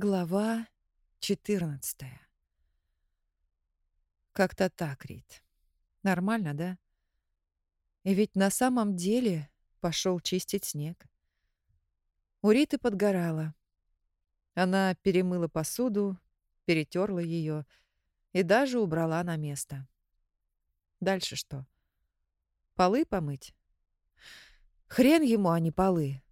Глава 14 Как-то так, Рит. Нормально, да? И ведь на самом деле пошел чистить снег. У Риты подгорала. Она перемыла посуду, перетерла ее и даже убрала на место. Дальше что? Полы помыть? Хрен ему, а не полы.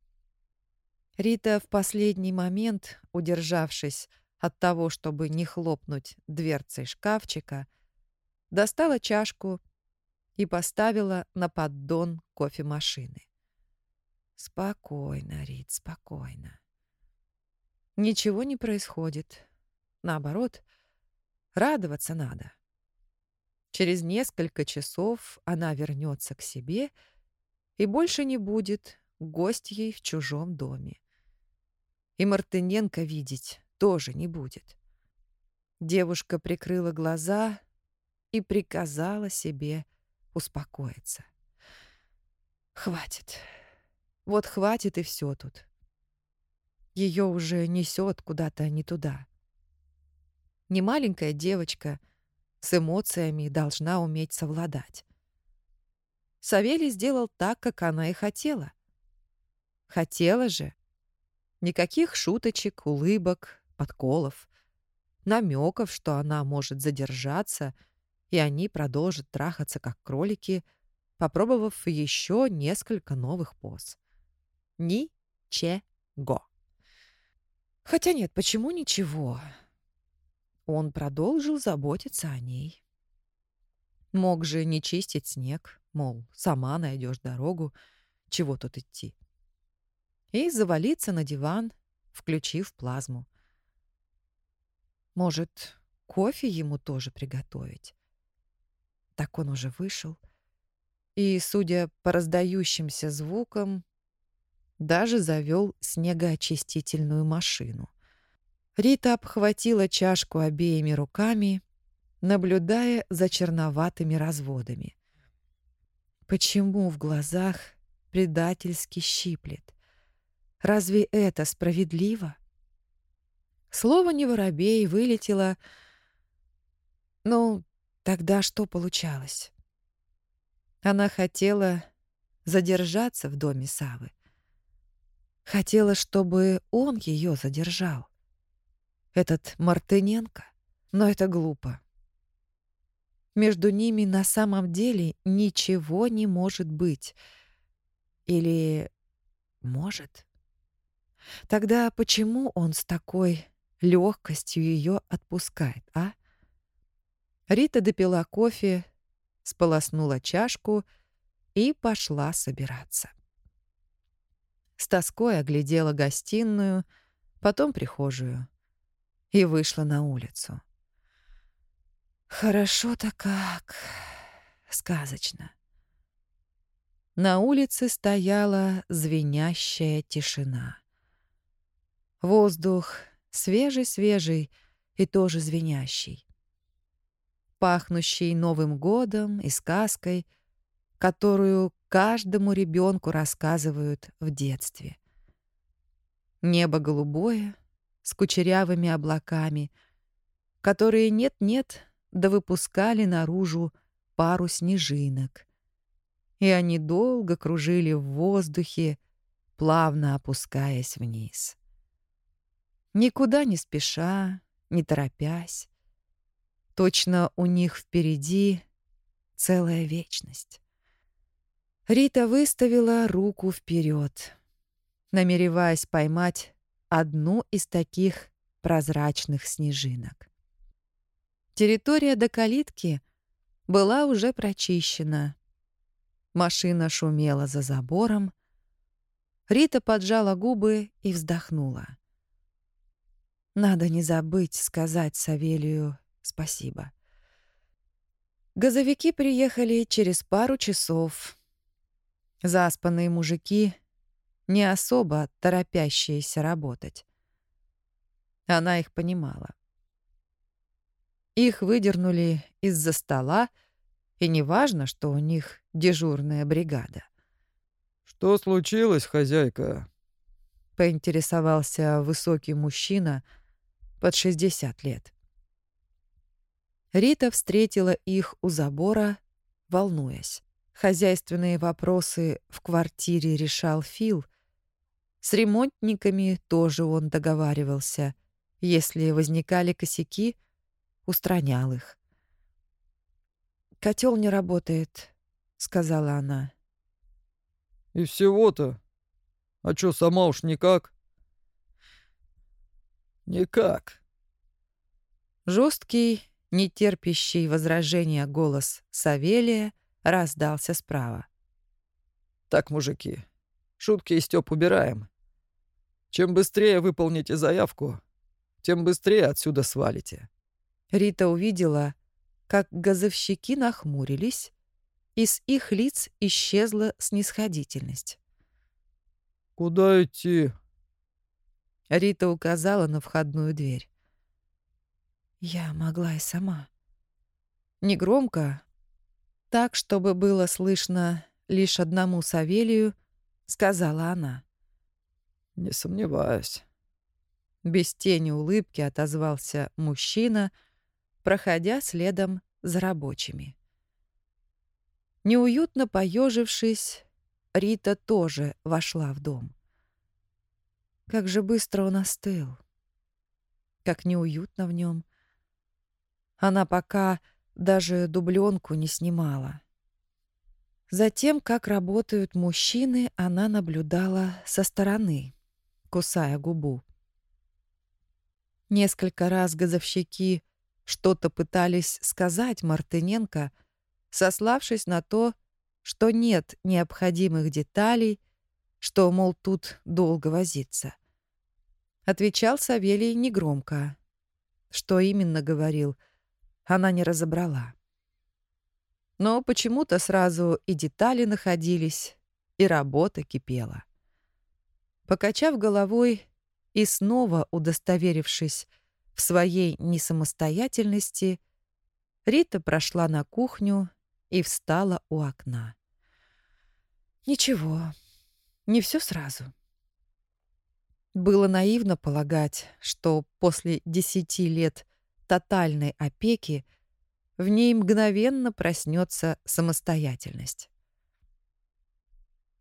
Рита в последний момент, удержавшись от того, чтобы не хлопнуть дверцей шкафчика, достала чашку и поставила на поддон кофемашины. Спокойно, Рит, спокойно. Ничего не происходит. Наоборот, радоваться надо. Через несколько часов она вернется к себе и больше не будет гостьей в чужом доме и Мартыненко видеть тоже не будет. Девушка прикрыла глаза и приказала себе успокоиться. Хватит. Вот хватит и все тут. Ее уже несет куда-то не туда. Не маленькая девочка с эмоциями должна уметь совладать. Савелий сделал так, как она и хотела. Хотела же, Никаких шуточек, улыбок, подколов, намеков, что она может задержаться, и они продолжат трахаться, как кролики, попробовав еще несколько новых поз. Ничего. Хотя нет, почему ничего? Он продолжил заботиться о ней. Мог же не чистить снег, мол, сама найдешь дорогу, чего тут идти и завалиться на диван, включив плазму. Может, кофе ему тоже приготовить? Так он уже вышел. И, судя по раздающимся звукам, даже завел снегоочистительную машину. Рита обхватила чашку обеими руками, наблюдая за черноватыми разводами. Почему в глазах предательски щиплет? Разве это справедливо? Слово «не воробей» вылетело. Ну, тогда что получалось? Она хотела задержаться в доме Савы. Хотела, чтобы он ее задержал. Этот Мартыненко. Но это глупо. Между ними на самом деле ничего не может быть. Или может? Тогда почему он с такой легкостью ее отпускает, а? Рита допила кофе, сполоснула чашку и пошла собираться. С тоской оглядела гостиную, потом прихожую и вышла на улицу. Хорошо-то как, сказочно. На улице стояла звенящая тишина. Воздух свежий-свежий и тоже звенящий. Пахнущий Новым годом и сказкой, которую каждому ребенку рассказывают в детстве. Небо голубое, с кучерявыми облаками, которые нет-нет, да выпускали наружу пару снежинок. И они долго кружили в воздухе, плавно опускаясь вниз. Никуда не спеша, не торопясь. Точно у них впереди целая вечность. Рита выставила руку вперед, намереваясь поймать одну из таких прозрачных снежинок. Территория до калитки была уже прочищена. Машина шумела за забором. Рита поджала губы и вздохнула. Надо не забыть сказать Савелию спасибо. Газовики приехали через пару часов. Заспанные мужики, не особо торопящиеся работать. Она их понимала. Их выдернули из-за стола, и неважно, что у них дежурная бригада. «Что случилось, хозяйка?» — поинтересовался высокий мужчина — под 60 лет. Рита встретила их у забора, волнуясь. Хозяйственные вопросы в квартире решал Фил. С ремонтниками тоже он договаривался. Если возникали косяки, устранял их. «Котел не работает», — сказала она. «И всего-то? А чё, сама уж никак?» «Никак». Жесткий, нетерпящий возражения голос Савелия раздался справа. «Так, мужики, шутки и стёб убираем. Чем быстрее выполните заявку, тем быстрее отсюда свалите». Рита увидела, как газовщики нахмурились, и с их лиц исчезла снисходительность. «Куда идти?» Рита указала на входную дверь. Я могла и сама. Негромко, так, чтобы было слышно лишь одному Савелию, сказала она. «Не сомневаюсь». Без тени улыбки отозвался мужчина, проходя следом за рабочими. Неуютно поежившись, Рита тоже вошла в дом. Как же быстро он остыл. Как неуютно в нем. Она пока даже дубленку не снимала. Затем, как работают мужчины, она наблюдала со стороны, кусая губу. Несколько раз газовщики что-то пытались сказать Мартыненко — сославшись на то, что нет необходимых деталей, что, мол, тут долго возиться. Отвечал Савелий негромко. Что именно говорил, она не разобрала. Но почему-то сразу и детали находились, и работа кипела. Покачав головой и снова удостоверившись в своей несамостоятельности, Рита прошла на кухню и встала у окна. Ничего, не все сразу. Было наивно полагать, что после десяти лет тотальной опеки в ней мгновенно проснется самостоятельность.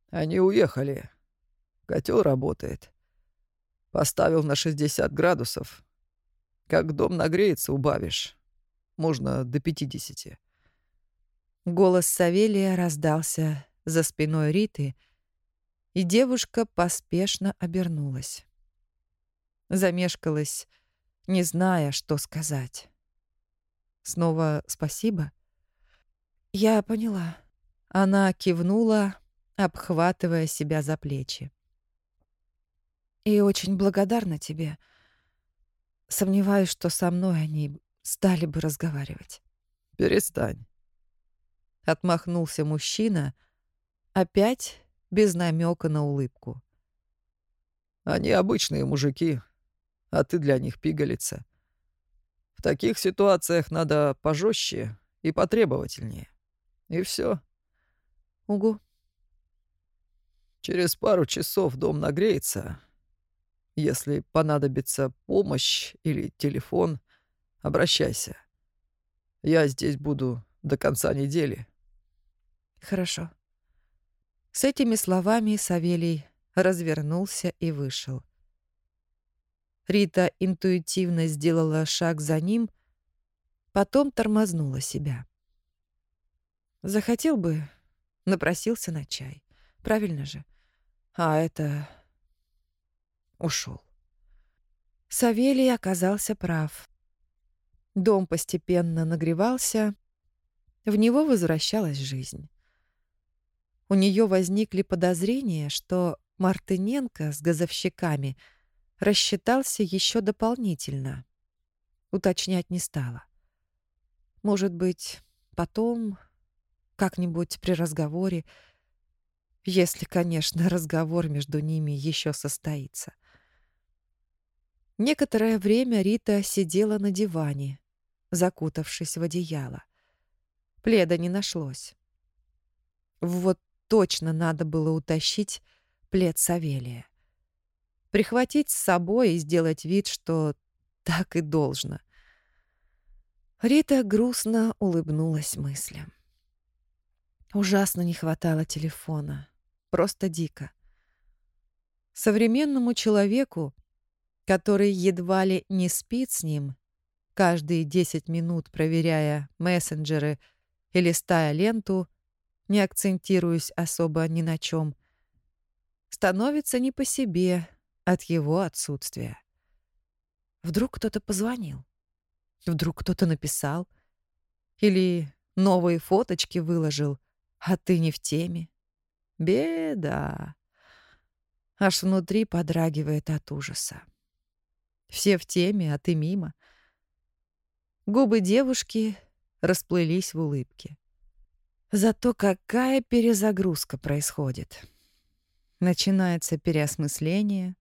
Они уехали. Котел работает. Поставил на 60 градусов. Как дом нагреется, убавишь. Можно до 50. Голос Савелия раздался за спиной Риты, и девушка поспешно обернулась. Замешкалась, не зная, что сказать. Снова спасибо? Я поняла. Она кивнула, обхватывая себя за плечи. И очень благодарна тебе. Сомневаюсь, что со мной они стали бы разговаривать. Перестань. Отмахнулся мужчина, опять без намека на улыбку. Они обычные мужики, а ты для них пигалица. В таких ситуациях надо пожестче и потребовательнее. И все. Угу. Через пару часов дом нагреется. Если понадобится помощь или телефон, обращайся. Я здесь буду до конца недели. Хорошо. С этими словами Савелий развернулся и вышел. Рита интуитивно сделала шаг за ним, потом тормознула себя. Захотел бы, напросился на чай. Правильно же? А это... Ушел. Савелий оказался прав. Дом постепенно нагревался, в него возвращалась жизнь. У нее возникли подозрения, что Мартыненко с газовщиками рассчитался еще дополнительно. Уточнять не стала. Может быть, потом, как-нибудь при разговоре, если, конечно, разговор между ними еще состоится. Некоторое время Рита сидела на диване, закутавшись в одеяло. Пледа не нашлось. Вот точно надо было утащить плед Савелия. Прихватить с собой и сделать вид, что Так и должно. Рита грустно улыбнулась мыслям. Ужасно не хватало телефона. Просто дико. Современному человеку, который едва ли не спит с ним, каждые 10 минут проверяя мессенджеры и листая ленту, не акцентируясь особо ни на чем, становится не по себе от его отсутствия. Вдруг кто-то позвонил. Вдруг кто-то написал. Или новые фоточки выложил, а ты не в теме. Беда. Аж внутри подрагивает от ужаса. Все в теме, а ты мимо. Губы девушки расплылись в улыбке. Зато какая перезагрузка происходит. Начинается переосмысление.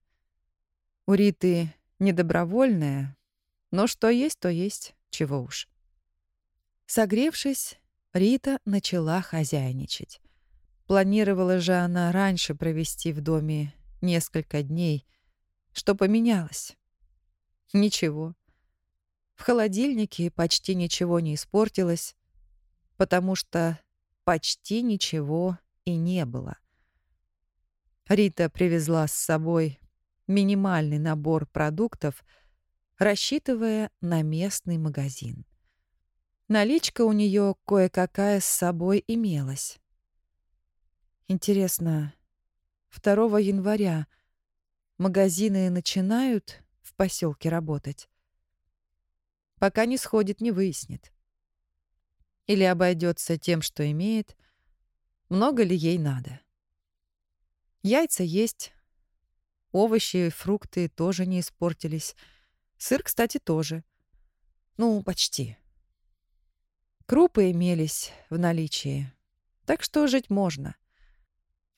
У Риты недобровольное, но что есть, то есть, чего уж. Согревшись, Рита начала хозяйничать. Планировала же она раньше провести в доме несколько дней. Что поменялось? Ничего. В холодильнике почти ничего не испортилось, потому что почти ничего и не было. Рита привезла с собой минимальный набор продуктов, рассчитывая на местный магазин. Наличка у нее кое-какая с собой имелась. Интересно, 2 января магазины начинают в поселке работать? Пока не сходит, не выяснит. Или обойдется тем, что имеет. Много ли ей надо? Яйца есть. Овощи и фрукты тоже не испортились. Сыр, кстати, тоже. Ну, почти. Крупы имелись в наличии. Так что жить можно.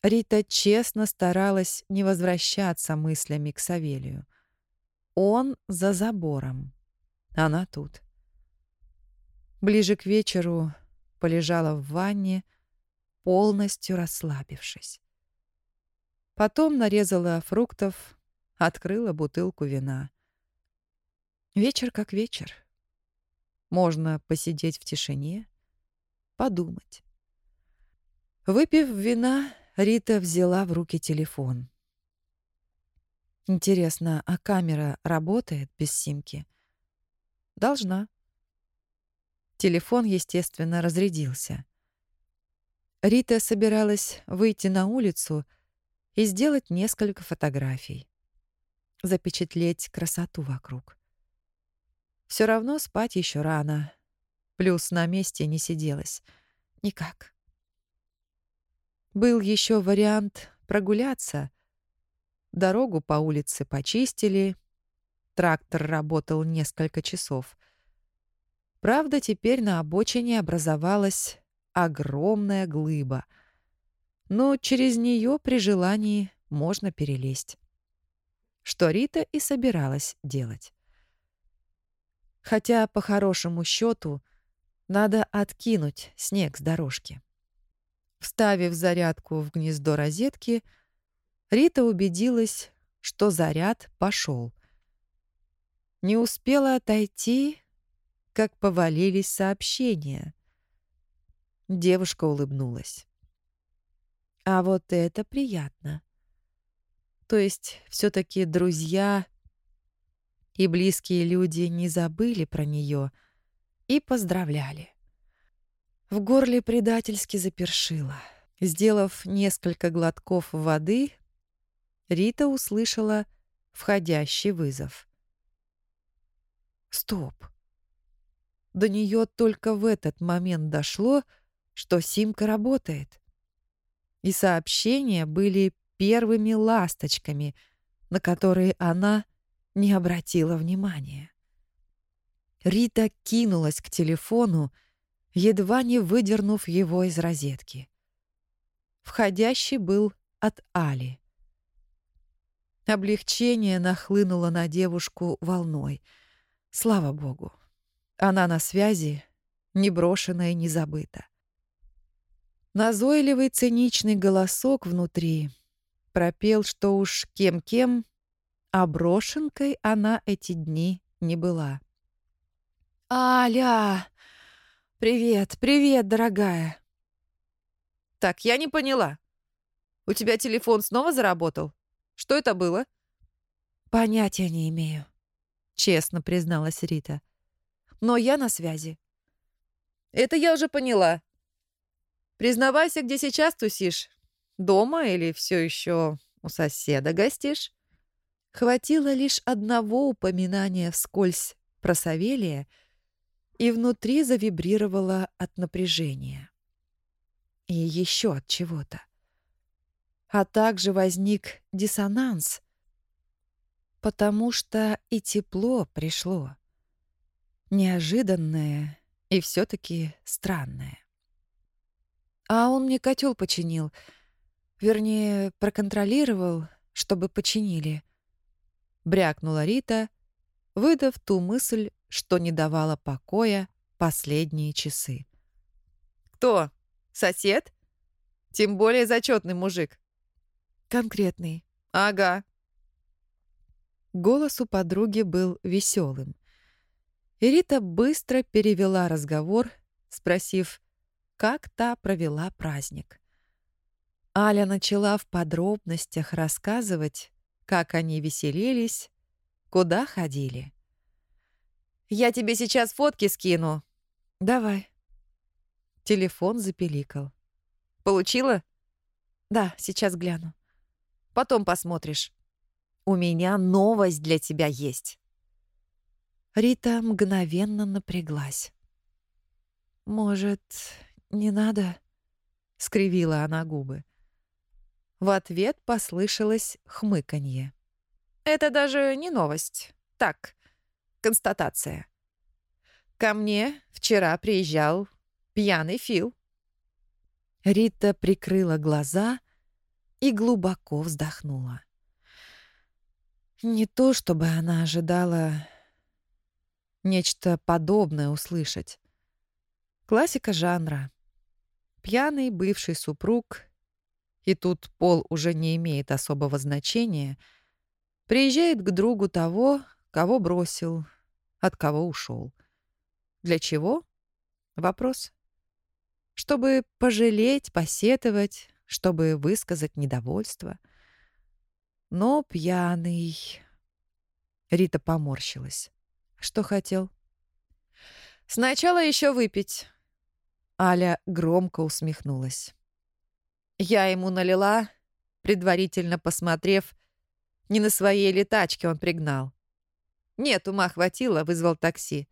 Рита честно старалась не возвращаться мыслями к Савелию. Он за забором. Она тут. Ближе к вечеру полежала в ванне, полностью расслабившись. Потом нарезала фруктов, открыла бутылку вина. Вечер как вечер. Можно посидеть в тишине, подумать. Выпив вина, Рита взяла в руки телефон. Интересно, а камера работает без симки? Должна. Телефон, естественно, разрядился. Рита собиралась выйти на улицу и сделать несколько фотографий. Запечатлеть красоту вокруг. Все равно спать еще рано. Плюс на месте не сиделась. Никак. Был еще вариант прогуляться. Дорогу по улице почистили. Трактор работал несколько часов. Правда, теперь на обочине образовалась огромная глыба. Но через нее при желании можно перелезть. Что Рита и собиралась делать. Хотя, по хорошему счету, надо откинуть снег с дорожки. Вставив зарядку в гнездо розетки, Рита убедилась, что заряд пошел. Не успела отойти, как повалились сообщения. Девушка улыбнулась. А вот это приятно. То есть все таки друзья и близкие люди не забыли про нее и поздравляли. В горле предательски запершило. Сделав несколько глотков воды, Рита услышала входящий вызов. Стоп. До нее только в этот момент дошло, что симка работает. И сообщения были первыми ласточками, на которые она не обратила внимания. Рита кинулась к телефону, едва не выдернув его из розетки. Входящий был от Али. Облегчение нахлынуло на девушку волной. Слава богу. Она на связи, не брошена и не забыта. Назойливый циничный голосок внутри пропел, что уж кем-кем, а брошенкой она эти дни не была. «Аля! Привет, привет, дорогая!» «Так, я не поняла. У тебя телефон снова заработал? Что это было?» «Понятия не имею», — честно призналась Рита. «Но я на связи». «Это я уже поняла. Признавайся, где сейчас тусишь. Дома или все еще у соседа гостишь?» Хватило лишь одного упоминания вскользь про Савелия, и внутри завибрировало от напряжения. И еще от чего-то. А также возник диссонанс, потому что и тепло пришло. Неожиданное и все-таки странное. А он мне котел починил. Вернее, проконтролировал, чтобы починили. Брякнула Рита, выдав ту мысль, что не давала покоя последние часы. «Кто? Сосед? Тем более зачетный мужик». «Конкретный». «Ага». Голос у подруги был веселым. И Рита быстро перевела разговор, спросив, как та провела праздник. Аля начала в подробностях рассказывать, как они веселились, куда ходили. Я тебе сейчас фотки скину. Давай. Телефон запеликал. Получила? Да, сейчас гляну. Потом посмотришь. У меня новость для тебя есть. Рита мгновенно напряглась. «Может, не надо?» — скривила она губы. В ответ послышалось хмыканье. «Это даже не новость. Так, констатация. Ко мне вчера приезжал пьяный Фил. Рита прикрыла глаза и глубоко вздохнула. Не то, чтобы она ожидала нечто подобное услышать. Классика жанра. Пьяный бывший супруг, и тут пол уже не имеет особого значения, приезжает к другу того, кого бросил, от кого ушел. Для чего? Вопрос. Чтобы пожалеть, посетовать, чтобы высказать недовольство. Но пьяный... Рита поморщилась. Что хотел? Сначала еще выпить. Аля громко усмехнулась. Я ему налила, предварительно посмотрев, не на своей ли тачке он пригнал. Нет, ума хватило, вызвал такси.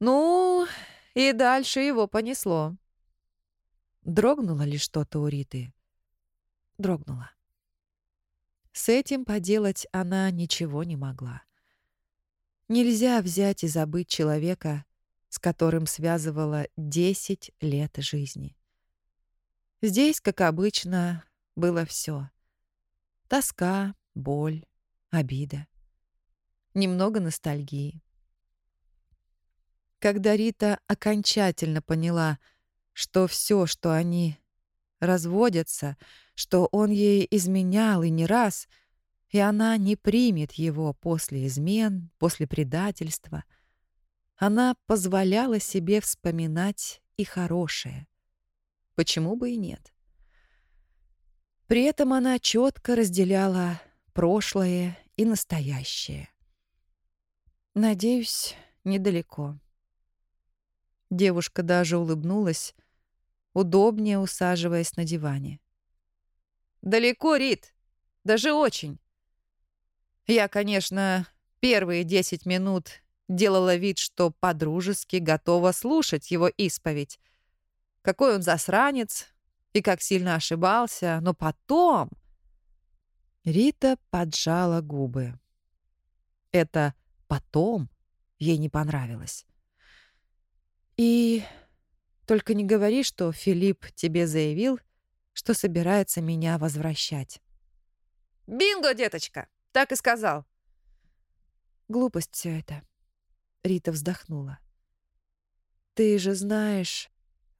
Ну, и дальше его понесло. Дрогнуло ли что-то у Риты? Дрогнуло. С этим поделать она ничего не могла. Нельзя взять и забыть человека, с которым связывала 10 лет жизни. Здесь, как обычно, было все: Тоска, боль, обида немного ностальгии. Когда Рита окончательно поняла, что все, что они разводятся, что он ей изменял и не раз, и она не примет его после измен, после предательства, она позволяла себе вспоминать и хорошее. Почему бы и нет? При этом она четко разделяла прошлое и настоящее. Надеюсь, недалеко. Девушка даже улыбнулась, удобнее усаживаясь на диване. «Далеко, Рит. Даже очень. Я, конечно, первые десять минут делала вид, что подружески готова слушать его исповедь. Какой он засранец и как сильно ошибался, но потом...» Рита поджала губы. Это потом ей не понравилось. И только не говори, что Филипп тебе заявил, что собирается меня возвращать. «Бинго, деточка!» Так и сказал. Глупость все это. Рита вздохнула. «Ты же знаешь...»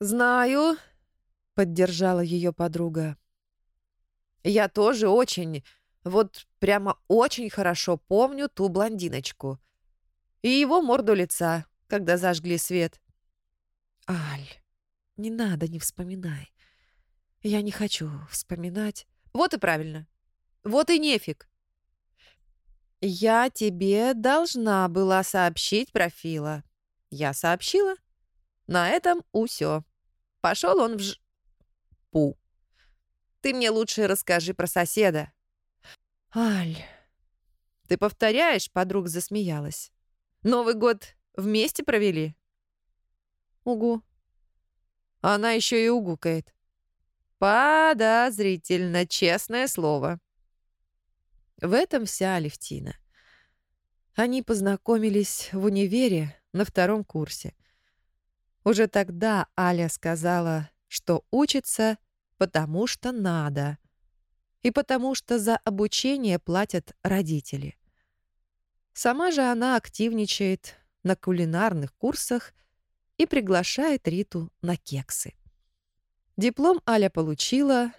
«Знаю», — поддержала ее подруга. «Я тоже очень вот прямо очень хорошо помню ту блондиночку. И его морду лица, когда зажгли свет. Аль, не надо, не вспоминай. Я не хочу вспоминать. Вот и правильно. Вот и нефиг. Я тебе должна была сообщить про Фила. Я сообщила. На этом усё. Пошел он в ж... Пу. Ты мне лучше расскажи про соседа. Аль, ты повторяешь, подруга засмеялась. Новый год вместе провели? Угу. Она еще и угукает. Подозрительно, честное слово. В этом вся Алевтина. Они познакомились в универе на втором курсе. Уже тогда Аля сказала, что учится, потому что надо, и потому что за обучение платят родители. Сама же она активничает на кулинарных курсах и приглашает Риту на кексы. Диплом Аля получила,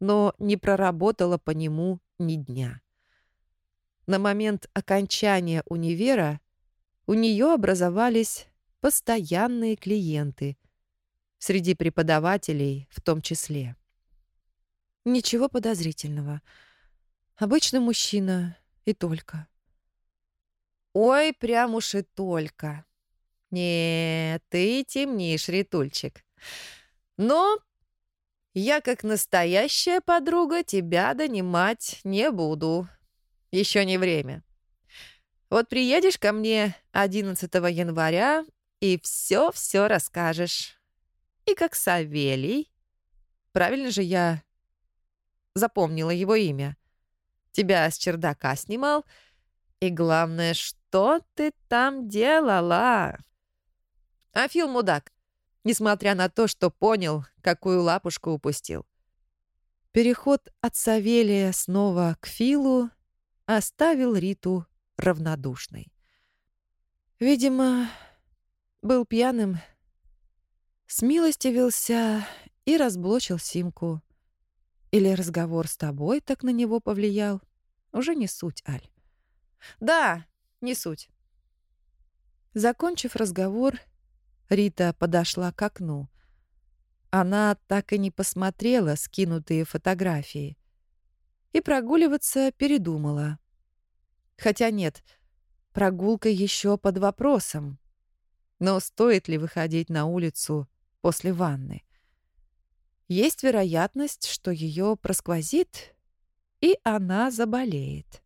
но не проработала по нему ни дня. На момент окончания универа у нее образовались постоянные клиенты, среди преподавателей в том числе. Ничего подозрительного. Обычный мужчина и только. Ой, прям уж и только. Не, ты темнишь, Ритульчик. Но я, как настоящая подруга, тебя донимать не буду. Еще не время. Вот приедешь ко мне 11 января и все-все расскажешь. И как Савелий. Правильно же я запомнила его имя. Тебя с чердака снимал. И главное, что ты там делала? А Фил мудак несмотря на то, что понял, какую лапушку упустил. Переход от Савелия снова к Филу оставил Риту равнодушной. Видимо, был пьяным, смилостивился и разблочил Симку. Или разговор с тобой так на него повлиял. Уже не суть, Аль. Да, не суть. Закончив разговор, Рита подошла к окну. Она так и не посмотрела скинутые фотографии. И прогуливаться передумала. Хотя нет, прогулка еще под вопросом. Но стоит ли выходить на улицу после ванны? Есть вероятность, что ее просквозит, и она заболеет.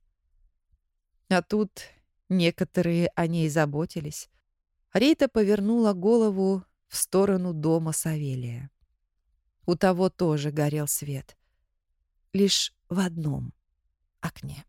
А тут некоторые о ней заботились. Рита повернула голову в сторону дома Савелия. У того тоже горел свет. Лишь в одном окне.